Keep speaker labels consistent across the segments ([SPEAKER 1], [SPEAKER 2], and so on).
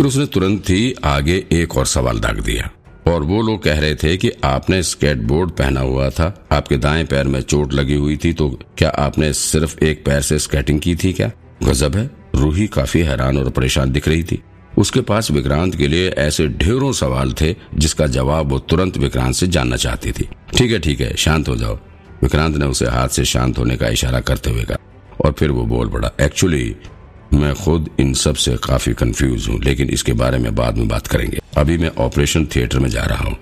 [SPEAKER 1] फिर उसने तुरंत ही आगे एक और सवाल दाग दिया। और वो लोग कह रहे थे कि आपने स्केट बोर्ड पहना हुआ था, आपके दाएँ पैर में चोट लगी हुई थी तो क्या आपने सिर्फ़ एक पैर से स्केटिंग की थी क्या? गजब है, रूही काफ़ी हैरान और परेशान दिख रही थी। उसके पास विक्रांत के लिए ऐसे ढेरों सवाल थे, जिसका जवाब वो तुरंत विक्रांत से जानना चाहती थी। ठीक है ठीक है, शांत हो जाओ। विक्रांत ने उसे हाथ से शांत होने का इशारा करते हुए कहा, और फिर वो बोल पड़ा एक्चुअली मैं खुद इन सबसे काफ़ी कंफ्यूज हूँ, लेकिन इसके बारे में बाद में बात करेंगे। अभी मैं ऑपरेशन थिएटर में जा रहा हूँ।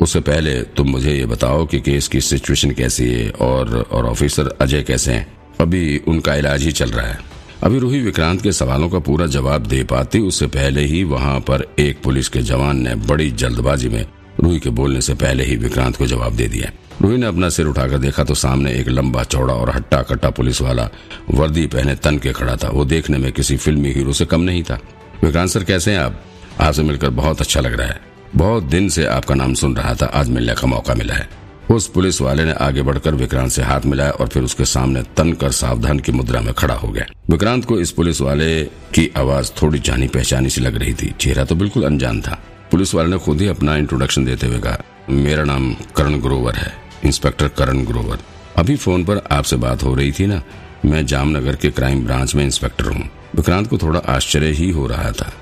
[SPEAKER 1] उससे पहले तुम मुझे ये बताओ कि केस की सिचुएशन कैसी है और और ऑफिसर अजय कैसे हैं? अभी उनका इलाज ही चल रहा है। अभी रूही विक्रांत के सवालों का पूरा जवाब दे पाती, उससे पहले ही वहाँ पर एक पुलिस के जवान ने बड़ी जल्दबाजी में रूही के बोलने से पहले ही विक्रांत को जवाब दे दिया। रूही ने अपना सिर उठाकर देखा तो सामने एक लंबा चौड़ा और हट्टा कट्टा पुलिस वाला वर्दी पहने तन के खड़ा था। वो देखने में किसी फिल्मी हीरो से कम नहीं था। विक्रांत सर, कैसे हैं आप? आपसे मिलकर बहुत अच्छा लग रहा है। बहुत दिन से आपका नाम सुन रहा था, आज मिलने का मौका मिला है। उस पुलिस वाले ने आगे बढ़कर विक्रांत से हाथ मिलाया और फिर उसके सामने तन कर सावधान की मुद्रा में खड़ा हो गया। विक्रांत को इस पुलिस वाले की आवाज़ थोड़ी जानी पहचानी सी लग रही थी। चेहरा तो बिल्कुल अनजान था। पुलिस वाले ने खुद ही अपना इंट्रोडक्शन देते हुए कहा, मेरा नाम करण ग्रोवर है। इंस्पेक्टर करण ग्रोवर। अभी फ़ोन पर आपसे बात हो रही थी ना? मैं जामनगर के क्राइम ब्रांच में इंस्पेक्टर हूँ। विक्रांत को थोड़ा आश्चर्य ही हो रहा था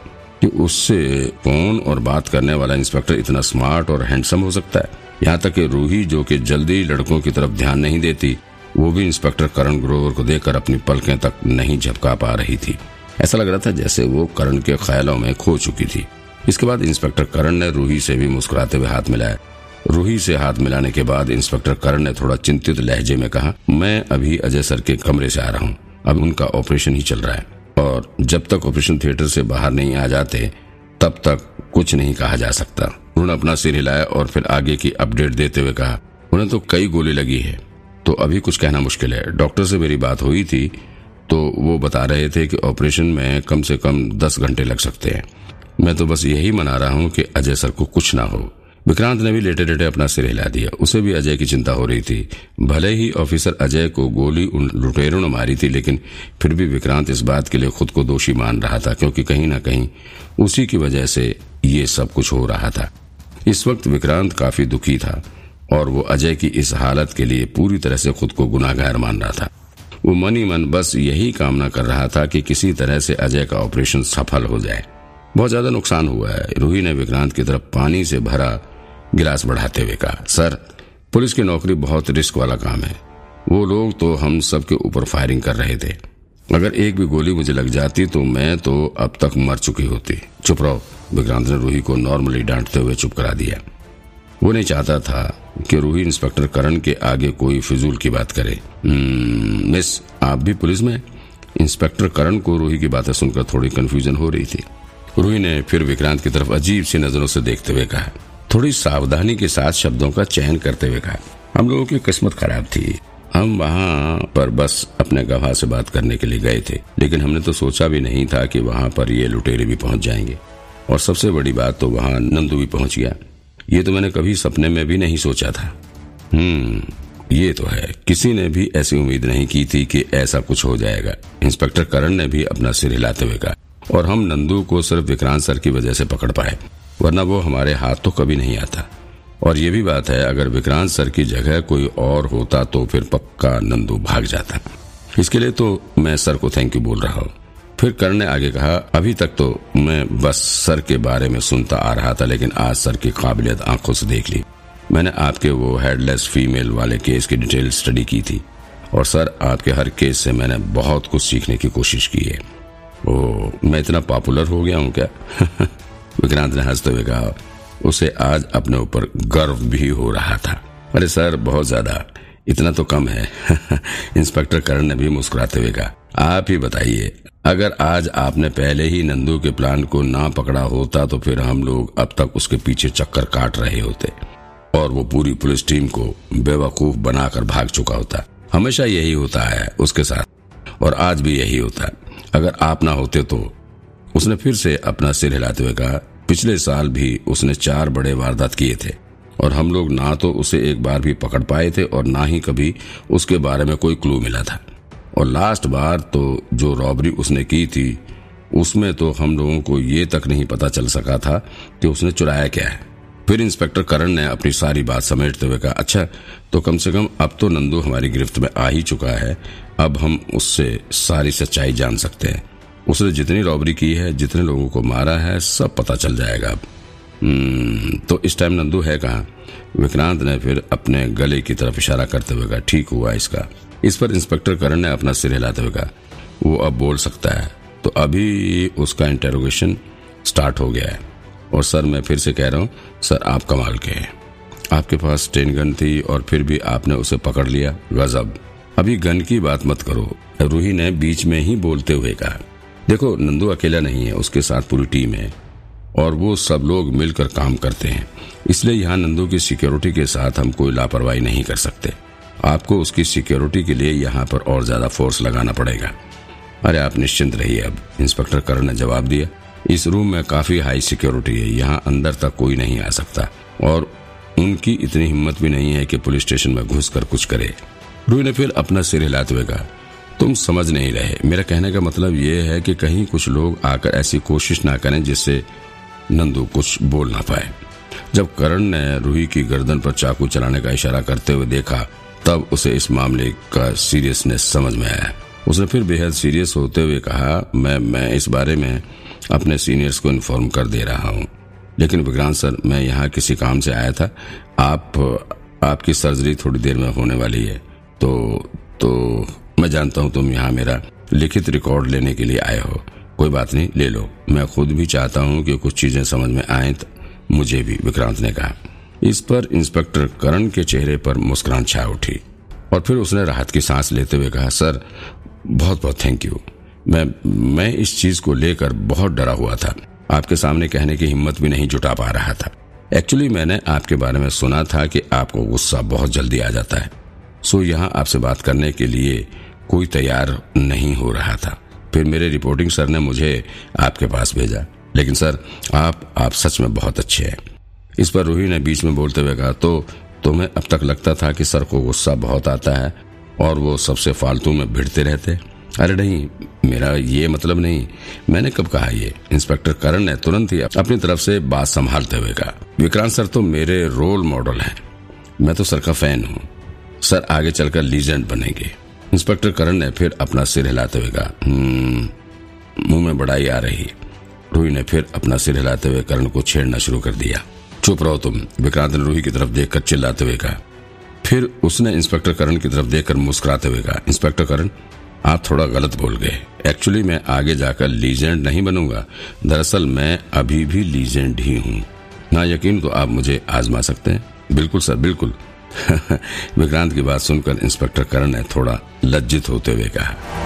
[SPEAKER 1] कि उससे फ़ोन और बात करने वाला इंस्पेक्टर इतना स्मार्ट और हैंडसम हो सकता है। यहाँ तक कि रूही, जो कि जल्दी लड़कों की तरफ़ ध्यान नहीं देती, वो भी इंस्पेक्टर करण ग्रोवर को देखकर अपनी पलकें तक नहीं झपका पा रही थी। ऐसा लग रहा था जैसे वो करण के ख्यालों में खो चुकी थी। इसके बाद इंस्पेक्टर करण ने रूही से भी मुस्कुराते हुए हाथ मिलाया। रूही से हाथ मिलाने के बाद इंस्पेक्टर करण ने थोड़ा चिंतित लहजे में कहा, मैं अभी अजय सर के कमरे से आ रहा हूँ। अब उनका ऑपरेशन ही चल रहा है। और जब तक ऑपरेशन थिएटर से बाहर नहीं आ जाते, तब तक कुछ नहीं कहा जा सकता। उन्होंने अपना सिर हिलाया और फिर आगे की अपडेट देते हुए कहा, उन्हें तो कई गोली लगी है। तो अभी कुछ कहना मुश्किल है। डॉक्टर से मेरी बात हुई थी तो वो बता रहे थे कि ऑपरेशन में कम से कम दस घंटे लग सकते हैं। मैं तो बस यही मना रहा हूँ कि अजय सर को कुछ ना हो। विक्रांत ने भी लेटे लेटे अपना सिर हिला दिया। उसे भी अजय की चिंता हो रही थी। भले ही ऑफिसर अजय को गोली उन लुटेरों ने मारी थी, लेकिन फिर भी विक्रांत इस बात के लिए खुद को दोषी मान रहा था, क्योंकि कहीं ना कहीं उसी की वजह से ये सब कुछ हो रहा था। इस वक्त विक्रांत काफ़ी दुखी था और वो अजय की इस हालत के लिए पूरी तरह से खुद को गुनाहगार मान रहा था। वो मन ही मन बस यही कामना कर रहा था कि किसी तरह से अजय का ऑपरेशन सफल हो जाए। बहुत ज़्यादा नुकसान हुआ है। रूही ने विक्रांत की तरफ़ पानी से भरा गिलास बढ़ाते हुए कहा, सर, पुलिस की नौकरी बहुत रिस्क वाला काम है। वो लोग तो हम सबके ऊपर फायरिंग कर रहे थे। अगर एक भी गोली मुझे लग जाती तो मैं तो अब तक मर चुकी होती। चुप रहो। विक्रांत ने रूही को नॉर्मली डांटते हुए चुप करा दिया। वो नहीं चाहता था कि रूही इंस्पेक्टर करण के आगे कोई फिजूल की बात करे। मिस, आप भी पुलिस में इंस्पेक्टर करण को रूही की बातें सुनकर थोड़ी कंफ्यूजन हो रही थी। रूही ने फिर विक्रांत की तरफ़ अजीब सी नज़रों से देखते हुए कहा थोड़ी सावधानी के साथ शब्दों का चयन करते हुए कहा, हम लोगों की किस्मत खराब थी। हम वहाँ पर बस अपने गवाह से बात करने के लिए गए थे, लेकिन हमने तो सोचा भी नहीं था कि वहाँ पर ये लुटेरे भी पहुँच जाएँगे। और सबसे बड़ी बात तो वहाँ नंदू भी पहुँच गया। ये तो मैंने कभी सपने में भी नहीं सोचा था। हम्म ये तो है। किसी ने भी ऐसी उम्मीद नहीं की थी कि ऐसा कुछ हो जाएगा। इंस्पेक्टर करण ने भी अपना सिर हिलाते हुए कहा, और हम नंदू को सिर्फ़ विक्रांत सर की वजह से पकड़ पाए। वरना वो हमारे हाथ तो कभी नहीं आता। और ये भी बात है, अगर विक्रांत सर की जगह कोई और होता तो फिर पक्का नंदू भाग जाता। इसके लिए तो मैं सर को थैंक यू बोल रहा हूँ। फिर करण ने आगे कहा, अभी तक तो मैं बस सर के बारे में सुनता आ रहा था, लेकिन आज सर की काबिलियत आँखों से देख ली। मैंने आपके वो हेडलेस फीमेल वाले केस की डिटेल स्टडी की थी, और सर, आपके हर केस से मैंने बहुत कुछ सीखने की कोशिश की है। ओ मैं इतना पॉपुलर हो गया हूँ क्या? विक्रांत ने हँसते हुए कहा, उसे आज अपने ऊपर गर्व भी हो रहा था। अरे सर, बहुत ज़्यादा। इतना तो कम है। इंस्पेक्टर करण ने भी मुस्कुराते हुए कहा, आप ही बताइए, अगर आज आपने पहले ही नंदू के प्लान को ना पकड़ा होता तो फिर हम लोग अब तक उसके पीछे चक्कर काट रहे होते और वो पूरी पुलिस टीम को बेवकूफ़ बनाकर भाग चुका होता। हमेशा यही होता है उसके साथ और आज भी यही होता। है अगर आप ना होते तो उसने फिर से अपना सिर हिलाते हुए कहा, पिछले साल भी उसने चार बड़े वारदात किए थे, और हम लोग ना तो उसे एक बार भी पकड़ पाए थे और ना ही कभी उसके बारे में कोई क्लू मिला था। और लास्ट बार तो जो रॉबरी उसने की थी, उसमें तो हम लोगों को ये तक नहीं पता चल सका था कि उसने चुराया क्या है। फिर इंस्पेक्टर करण ने अपनी सारी बात समेटते हुए कहा अच्छा तो कम से कम अब तो नंदू हमारी गिरफ्त में आ ही चुका है, अब हम उससे सारी सच्चाई जान सकते हैं। उसने जितनी रॉबरी की है जितने लोगों को मारा है सब पता चल जाएगा। अब हम्म, तो इस टाइम नंदू है कहा? विक्रांत ने फिर अपने गले की तरफ़ इशारा करते हुए कहा ठीक हुआ इसका। इस पर इंस्पेक्टर करण ने अपना सिर हिलाते हुए कहा वो अब बोल सकता है। तो अभी उसका इंटेरोगेशन स्टार्ट हो गया है। और सर मैं फिर से कह रहा हूँ सर आप कमाल के हैं। आपके पास टेन गन थी और फिर भी आपने उसे पकड़ लिया। गजब। अभी गन की बात मत करो। रूही ने बीच में ही बोलते हुए कहा देखो, नंदू अकेला नहीं है, उसके साथ पूरी टीम है, और वो सब लोग मिलकर काम करते हैं। इसलिए यहाँ नंदू की सिक्योरिटी के साथ हम कोई लापरवाही नहीं कर सकते। आपको उसकी सिक्योरिटी के लिए यहाँ पर और ज़्यादा फोर्स लगाना पड़ेगा। अरे, आप निश्चिंत रहिए अब। इंस्पेक्टर करण ने जवाब दिया, इस रूम में काफ़ी हाई सिक्योरिटी है, यहाँ अंदर तक कोई नहीं आ सकता। और उनकी इतनी हिम्मत भी नहीं है कि पुलिस स्टेशन में घुस कर कुछ करे। रूही ने फिर अपना सिर हिलाते हुए कहा तुम समझ नहीं रहे। मेरा कहने का मतलब ये है कि कहीं कुछ लोग आकर ऐसी कोशिश ना करें जिससे नंदू कुछ बोल ना पाए। जब करण ने रूही की गर्दन पर चाकू चलाने का इशारा करते हुए देखा, तब उसे इस मामले का सीरियसनेस समझ में आया। उसने फिर बेहद सीरियस होते हुए कहा, मैं मैं इस बारे में अपने सीनियर्स को इन्फॉर्म कर दे रहा हूँ। लेकिन विक्रांत सर, मैं यहाँ किसी काम से आया था। आप, आपकी सर्जरी थोड़ी देर में होने वाली है। तो तो मैं जानता हूँ तुम यहाँ मेरा लिखित रिकॉर्ड लेने के लिए आए हो। कोई बात नहीं, ले लो। मैं खुद भी चाहता हूँ कि कुछ चीज़ें समझ में आए तो मुझे भी, विक्रांत ने कहा। इस पर इंस्पेक्टर करण के चेहरे पर मुस्कुराहट छा उठी और फिर उसने राहत की सांस लेते हुए कहा, सर बहुत बहुत थैंक यू मैं मैं इस चीज़ को लेकर बहुत डरा हुआ था। आपके सामने कहने की हिम्मत भी नहीं जुटा पा रहा था। एक्चुअली मैंने आपके बारे में सुना था कि आपको गुस्सा बहुत जल्दी आ जाता है। सो यहाँ आपसे बात करने के लिए कोई तैयार नहीं हो रहा था। फिर मेरे रिपोर्टिंग सर ने मुझे आपके पास भेजा। लेकिन सर, आप आप सच में बहुत अच्छे हैं। इस पर रूही ने बीच में बोलते हुए कहा तो तुम्हें अब तक लगता था कि सर को गुस्सा बहुत आता है और वो सबसे फालतू में भिड़ते रहते? अरे नहीं, मेरा ये मतलब नहीं। मैंने कब कहा ये? इंस्पेक्टर करण ने तुरंत ही अपनी तरफ़ से बात संभालते हुए कहा, विक्रांत सर तो मेरे रोल मॉडल हैं। मैं तो सर का फ़ैन हूँ। सर आगे चलकर लीजेंड बनेंगे। इंस्पेक्टर करण ने फिर अपना सिर हिलाते हुए कहा हम्म, मुँह में बड़ाई आ रही। रूही ने फिर अपना सिर हिलाते हुए करण को छेड़ना शुरू कर दिया। चुप रहो तुम विक्रांत ने रूही की तरफ़ देखकर चिल्लाते हुए कहा। फिर उसने इंस्पेक्टर करण की तरफ़ देखकर मुस्कुराते हुए कहा इंस्पेक्टर करण आप थोड़ा गलत बोल गए। एक्चुअली मैं आगे जाकर लीजेंड नहीं बनूँगा। दरअसल मैं अभी भी लीजेंड ही हूँ। ना यकीन तो आप मुझे आजमा सकते हैं? बिल्कुल सर बिल्कुल। विक्रांत की बात सुनकर इंस्पेक्टर करण ने थोड़ा लज्जित होते हुए कहा